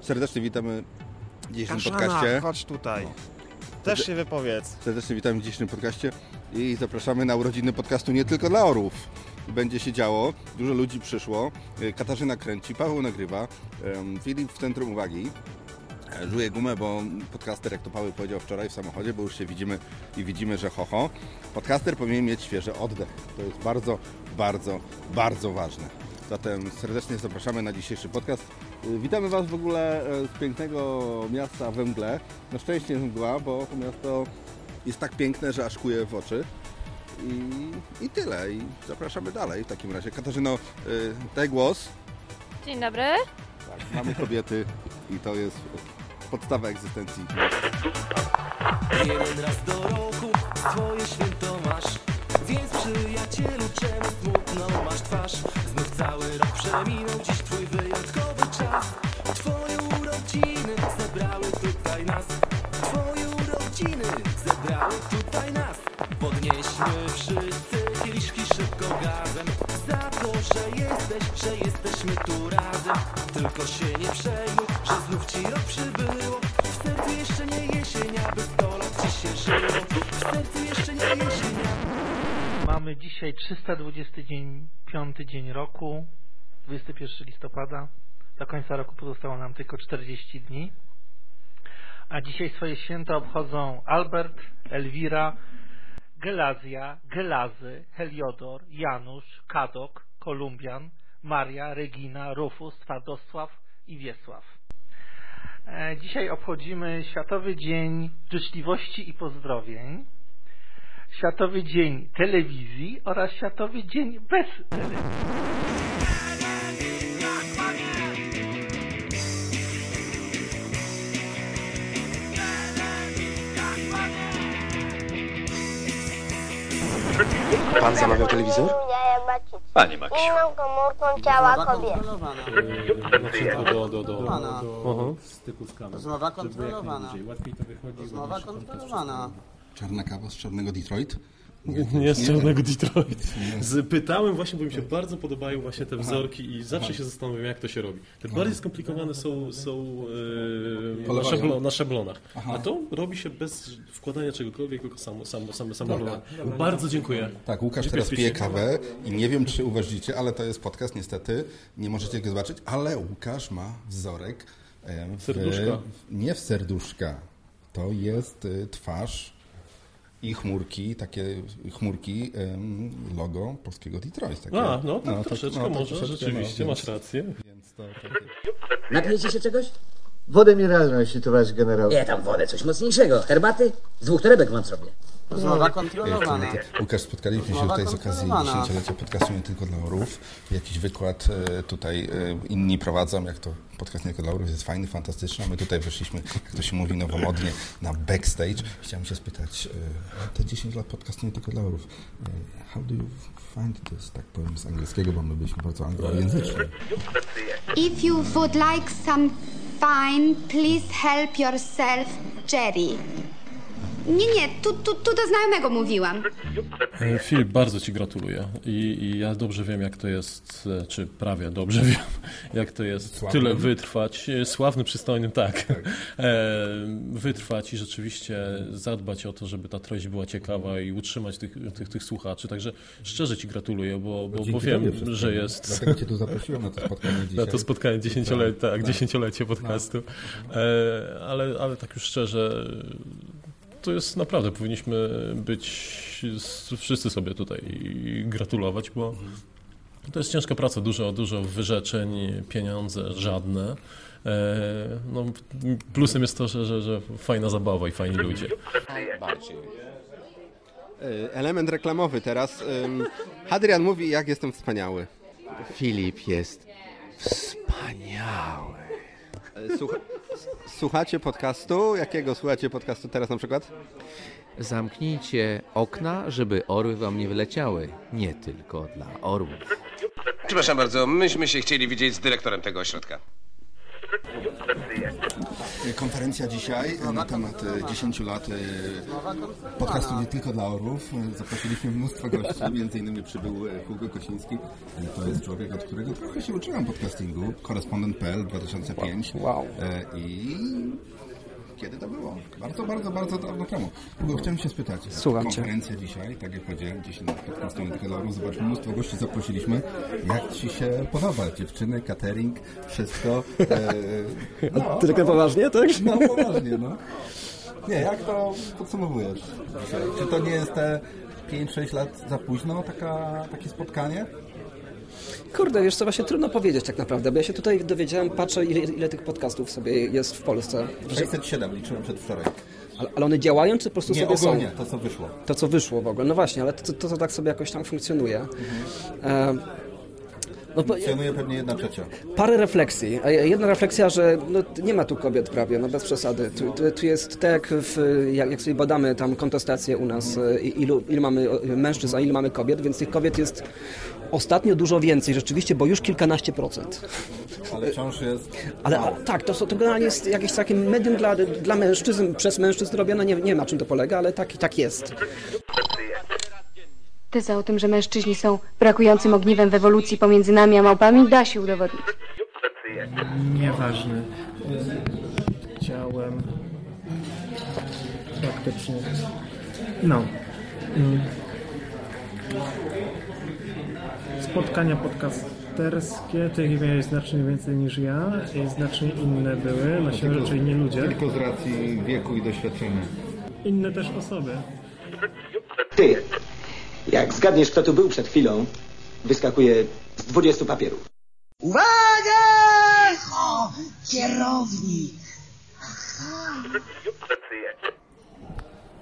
Serdecznie witamy w dzisiejszym Kaszana, podcaście. chodź tutaj. No. Też się wypowiedz. Serdecznie witamy w dzisiejszym podcaście i zapraszamy na urodziny podcastu nie tylko dla orłów. Będzie się działo, dużo ludzi przyszło. Y, Katarzyna kręci, Paweł nagrywa, Filip w centrum uwagi. E, Żuje gumę, bo podcaster, jak to Paweł powiedział wczoraj w samochodzie, bo już się widzimy i widzimy, że ho, ho. Podcaster powinien mieć świeży oddech. To jest bardzo, bardzo, bardzo ważne. Zatem serdecznie zapraszamy na dzisiejszy podcast. Y, Witamy Was w ogóle e, z pięknego miasta we mgle. Na szczęście jest mgła, bo to miasto jest tak piękne, że aż kuje w oczy. I, I tyle. I zapraszamy dalej w takim razie. Katarzyno, y, daj głos. Dzień dobry. Tak, mamy kobiety i to jest podstawa egzystencji. Jeden raz do roku swoje święto masz Więc przyjacielu czemu smutną masz twarz Znów cały rok przeminął dziś twój wyjątkowy czas Twoje urodziny zebrały tutaj nas. Twoje urodziny zebrały tutaj nas. Podnieśmy wszyscy kieliszki szybko gazem. Za to, że jesteś, że jesteśmy tu razem. Tylko się nie przejmuj, że znów ci rok przybyło. W sercu jeszcze nie jesień, aby sto lat ci się żyło. W sercu jeszcze nie jesień, Mamy dzisiaj 320 dzień, piąty dzień roku, 21 listopada. Do końca roku pozostało nam tylko 40 dni. A dzisiaj swoje święta obchodzą Albert, Elwira, Gelazja, Gelazy, Heliodor, Janusz, Kadok, Kolumbian, Maria, Regina, Rufus, Twadosław i Wiesław. E, Dzisiaj obchodzimy Światowy Dzień Życzliwości i Pozdrowień. Światowy Dzień Telewizji oraz Światowy Dzień bez telewizji. Pan zamawiał telewizor? Panie Maksiu. Inną komórką ciała kobiety. Do, do, do. Aha. styku z kamerą. Rozmowa kontrolowana. Łatwiej to wychodzi. Rozmowa kontrolowana. Czarna kawa z czarnego Detroit. Nie z czarnego Detroit. Pytałem właśnie, bo mi się bardzo podobają właśnie te wzorki i zawsze się zastanawiam, jak to się robi. Te bardziej skomplikowane są, są e, na, szablo, na szablonach. Aha. A to robi się bez wkładania czegokolwiek, tylko samo, samo, same, same szablony. Bardzo dziękuję. Tak, Łukasz teraz pije kawę i nie wiem, czy uważacie, ale to jest podcast, niestety. Nie możecie go zobaczyć, ale Łukasz ma wzorek e, w, Serduszka. nie w serduszka. To jest y, twarz i chmurki, takie chmurki, logo polskiego Detroit. Takie, A, no tak troszeczkę tak może, troszeczkę, rzeczywiście, no, masz rację. Więc to, takie- Napijecie się czegoś? Wodę mineralną, jeśli towarzysz generał. Nie, tam wodę, coś mocniejszego. Herbaty? Z dwóch torebek mam sobie. Rozmowa kontrolowana. Łukasz, spotkaliśmy się tutaj z okazji dziesięciolecia podcastu Nie Tylko dla Orów. Jakiś wykład e, tutaj e, inni prowadzą, jak to podcast Nie Tylko dla Orów jest fajny, fantastyczny. a My tutaj wyszliśmy, jak to się mówi nowomodnie, na backstage. Chciałem się spytać, e, te 10 lat podcastu Nie Tylko dla Orów, how do you find this, tak powiem z angielskiego, bo my byliśmy bardzo anglojęzyczni. If you would like some fine, please help yourself, Jerry. Nie, nie, tu, tu, tu do znajomego mówiłam. E, Filip, bardzo Ci gratuluję I, i ja dobrze wiem, jak to jest, e, czy prawie dobrze wiem, jak to jest Sławnym? tyle wytrwać. E, Sławnym, przystojnym, tak. E, wytrwać i rzeczywiście zadbać o to, żeby ta treść była ciekawa i utrzymać tych, tych, tych słuchaczy. Także szczerze Ci gratuluję, bo, bo, bo wiem, że jest... Dlatego Cię tu zaprosiłem na to spotkanie dzisiaj. Na to spotkanie dziesięciolecie, tak, dziesięciolecie podcastu. E, ale, ale tak już szczerze, to jest naprawdę, powinniśmy być wszyscy sobie tutaj gratulować, bo to jest ciężka praca, dużo, dużo wyrzeczeń, pieniądze żadne. E, no, plusem jest to, że, że, że fajna zabawa i fajni ludzie. Bardziej. Element reklamowy teraz. Hadrian mówi, jak jestem wspaniały. Filip jest wspaniały. E, Słucha słuchacie podcastu? Jakiego słuchacie podcastu teraz na przykład? Zamknijcie okna, żeby orły wam nie wyleciały. Nie tylko dla orłów. Przepraszam bardzo, myśmy się chcieli widzieć z dyrektorem tego ośrodka. Konferencja dzisiaj na temat e, 10 lat e, podcastu nie tylko dla orłów. E, Zaprosiliśmy mnóstwo gości, między innymi przybył e, Hugo Kosiński. E, To jest człowiek, od którego trochę się uczyłem podcastingu. Korespondent.pl 2005. Wow. E, I kiedy to było? Bardzo, bardzo, bardzo dawno temu. Hugo, chciałem się spytać. Słucham cię. Konferencja dzisiaj, tak jak powiedziałem, 10 lat podcastu nie tylko dla orłów. Zobaczmy, mnóstwo gości zaprosiliśmy. Jak Ci się podoba? Dziewczyny, catering, wszystko. E, no, Tylko poważnie, tak? no poważnie, no. Nie, jak to podsumowujesz dzisiaj? Czy to nie jest te 5-6 lat za późno, taka, takie spotkanie? Kurde, wiesz co, właśnie trudno powiedzieć tak naprawdę, bo ja się tutaj dowiedziałem, patrzę ile, ile tych podcastów sobie jest w Polsce. Że, 607 liczyłem przedwczoraj. ale, ale one działają, czy po prostu Nie, sobie ogólnie, są? to co wyszło. To, co wyszło w ogóle. No właśnie, ale to, to, to tak sobie jakoś tam funkcjonuje. E, no, Funkcjonuje pewnie jedna trzecia. parę refleksji. Jedna refleksja, że no, nie ma tu kobiet prawie, no bez przesady. Tu, tu, tu jest tak, jak, w, jak, jak sobie badamy tam kontestację u nas, e, ilu, ilu mamy mężczyzn, a ilu mamy kobiet, więc tych kobiet jest ostatnio dużo więcej rzeczywiście, bo już kilkanaście procent. Ale wciąż jest... Ale a, tak, to, to generalnie jest jakieś takie medium dla, dla mężczyzn, przez mężczyzn robione, nie, nie wiem na czym to polega, ale tak, tak jest. Teza o tym, że mężczyźni są brakującym ogniwem w ewolucji pomiędzy nami a małpami, da się udowodnić. Nieważne. Chciałem faktycznie. No. Mm. Spotkania podcasterskie, tych miałeś znacznie więcej niż ja i znacznie inne były, na siłę rzeczy inni ludzie. Tylko z racji wieku i doświadczenia. Inne też osoby. Ty, jak zgadniesz, kto tu był przed chwilą, wyskakuje z 20 papierów. Uwaga! O, kierownik!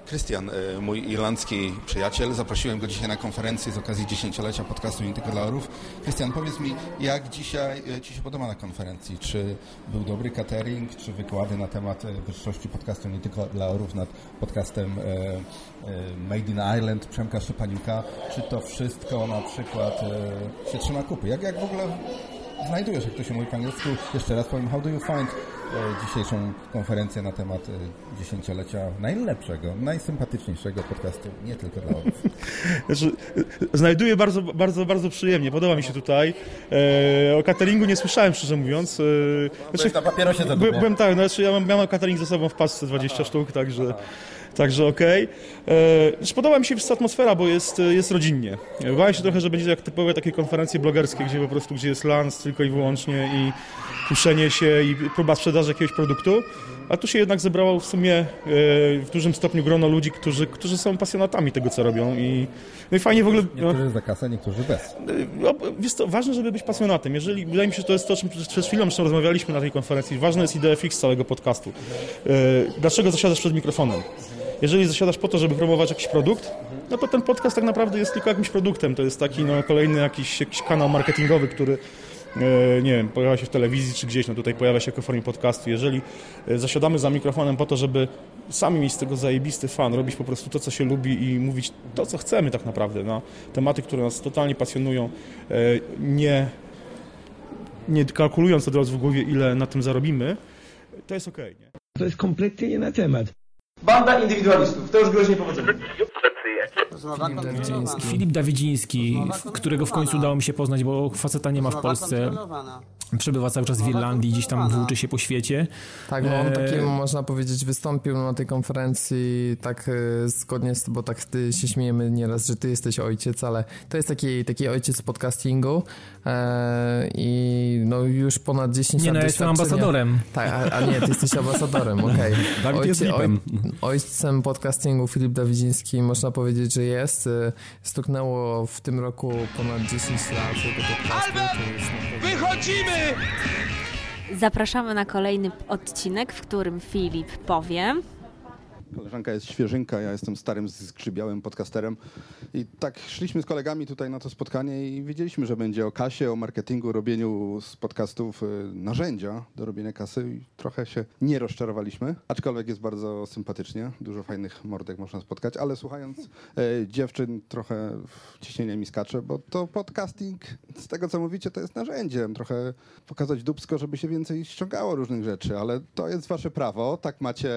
Krystian, e, mój irlandzki przyjaciel, zaprosiłem go dzisiaj na konferencję z okazji dziesięciolecia podcastu Nie tylko dla orów. Krystian, powiedz mi, jak dzisiaj e, Ci się podoba na konferencji? Czy był dobry catering, czy wykłady na temat e, wyższości podcastu Nie tylko dla orów nad podcastem Made in Ireland Przemka Szczepaniuka? Czy to wszystko na przykład się trzyma kupy? Jak, jak w ogóle znajdujesz, jak to się mówi po angielsku? Jeszcze raz powiem, how do you find e, dzisiejszą konferencję na temat e, dziesięciolecia najlepszego, najsympatyczniejszego podcastu, nie tylko dla orów. Znaczy, znajduję bardzo, bardzo, bardzo przyjemnie. Podoba mi się tutaj. E, o cateringu nie słyszałem, szczerze mówiąc. E, Byłeś na papierosie za by. Byłem tak, znaczy ja mam, miałem catering ze sobą w pasce 20 sztuk, także, także okej. E, znaczy, Podoba mi się atmosfera, bo jest, jest rodzinnie. E, Bałem się trochę, że będzie jak typowe takie konferencje blogerskie, gdzie po prostu gdzie jest lans tylko i wyłącznie i puszczenie się i próba sprzedaży jakiegoś produktu. A tu się jednak zebrało w sumie e, w dużym stopniu grono ludzi, którzy, którzy są pasjonatami tego, co robią. I, no i fajnie w ogóle. no, Niektórzy za kasę, niektórzy bez. no, Wiesz co, ważne, żeby być pasjonatem. Jeżeli, wydaje mi się, że to jest to, o czym przed chwilą zresztą rozmawialiśmy na tej konferencji. Ważne jest idea fix całego podcastu. E, Dlaczego zasiadasz przed mikrofonem? Jeżeli zasiadasz po to, żeby promować jakiś produkt, no to ten podcast tak naprawdę jest tylko jakimś produktem. To jest taki no, kolejny jakiś, jakiś kanał marketingowy, który e, nie wiem, pojawia się w telewizji czy gdzieś, no tutaj pojawia się jako formie podcastu. Jeżeli e, zasiadamy za mikrofonem po to, żeby sami mieć z tego zajebisty fan, robić po prostu to, co się lubi i mówić to, co chcemy tak naprawdę, no, tematy, które nas totalnie pasjonują, e, nie, nie kalkulując od razu w głowie, ile na tym zarobimy, to jest okej. nie? To jest kompletnie nie na temat. Banda indywidualistów, to już groźnie powodzenie. Filip Dawidziński, którego w końcu udało mi się poznać, bo faceta nie ma w Polsce. Przebywa cały czas w Irlandii, gdzieś tam włóczy się po świecie. Tak, bo on E, taki, można powiedzieć, wystąpił na tej konferencji tak e, zgodnie z, bo tak ty się śmiejemy nieraz, że ty jesteś ojciec, ale to jest taki, taki ojciec podcastingu e, i no już ponad 10 Nie, lat no ja jestem ambasadorem. Tak, a, a nie, ty jesteś ambasadorem, okej. Dawid jest VIP-em. ojcem podcastingu Filip Dawidziński można powiedzieć, że jest. Stuknęło w tym roku ponad 10 lat jego podcastu. pewno- Wychodzimy! Zapraszamy na kolejny odcinek, w którym Filip powie. Koleżanka jest świeżynka, ja jestem starym, zgrzybiałym podcasterem. I tak szliśmy z kolegami tutaj na to spotkanie i wiedzieliśmy, że będzie o kasie, o marketingu, robieniu z podcastów y, narzędzia do robienia kasy i trochę się nie rozczarowaliśmy, aczkolwiek jest bardzo sympatycznie, dużo fajnych mordek można spotkać, ale słuchając e, dziewczyn trochę ciśnienie mi skacze, bo to podcasting, z tego co mówicie, to jest narzędziem, trochę pokazać dubsko, żeby się więcej ściągało różnych rzeczy, ale to jest wasze prawo, tak macie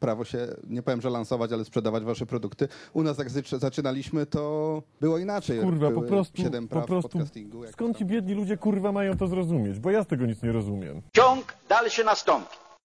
prawo się, nie powiem, że lansować, ale sprzedawać wasze produkty. U nas jak zaczynaliśmy, to było inaczej. Kurwa, po prostu, siedem po praw prostu skąd ci biedni ludzie kurwa mają to zrozumieć? Bo ja z tego nic nie rozumiem. Ciąg dalszy nastąpi.